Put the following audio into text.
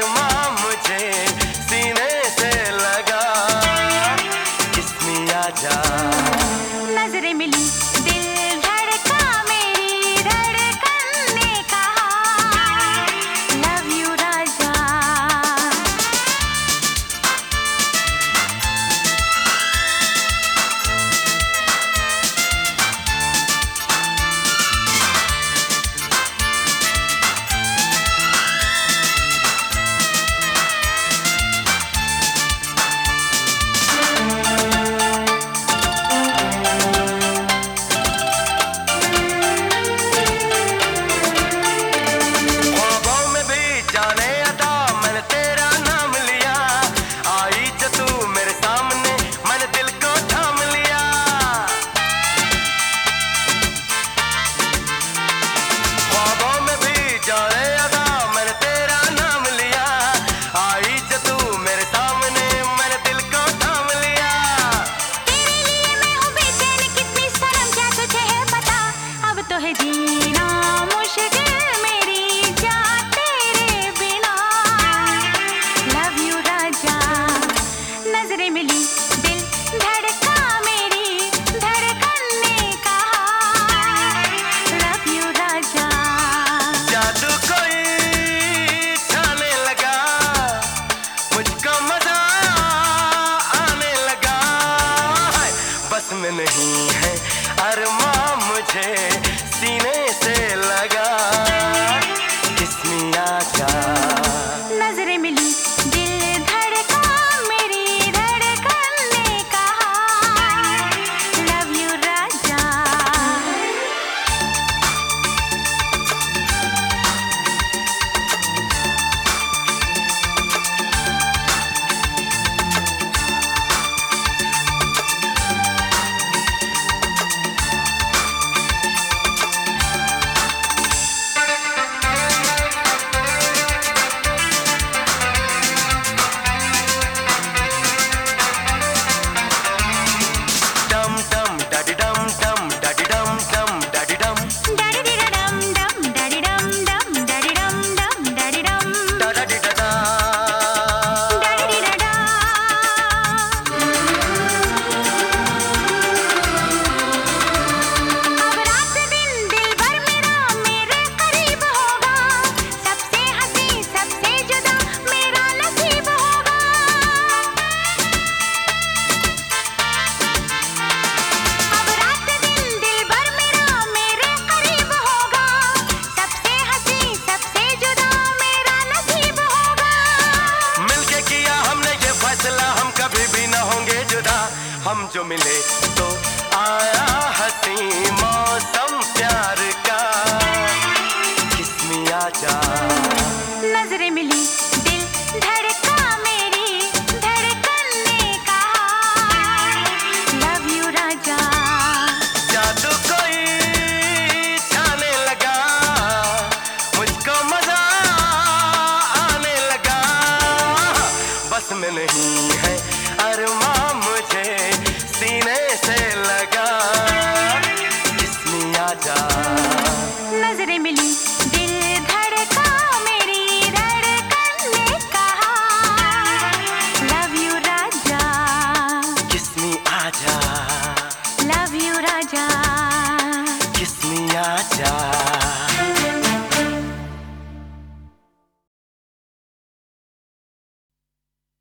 मुझे सीने से लगा। किसनी आजा? नज़रें मिली। day. जो मिले तो आया हसी मौसम प्यार का। किसमी आ जा नज़रें मिली दिल धड़का मेरी धड़कन ने कहा लव यू राजा। जादू कोई छाने लगा मुझको मज़ा आने लगा। बस में नहीं है अरमा मुझे सीने से लगा। इसमें जा। नज़रें मिली दिल धड़का मेरी धड़कन ने कहा लव यू राजा। किसमें आजा लव यू राजा। किसमें आजा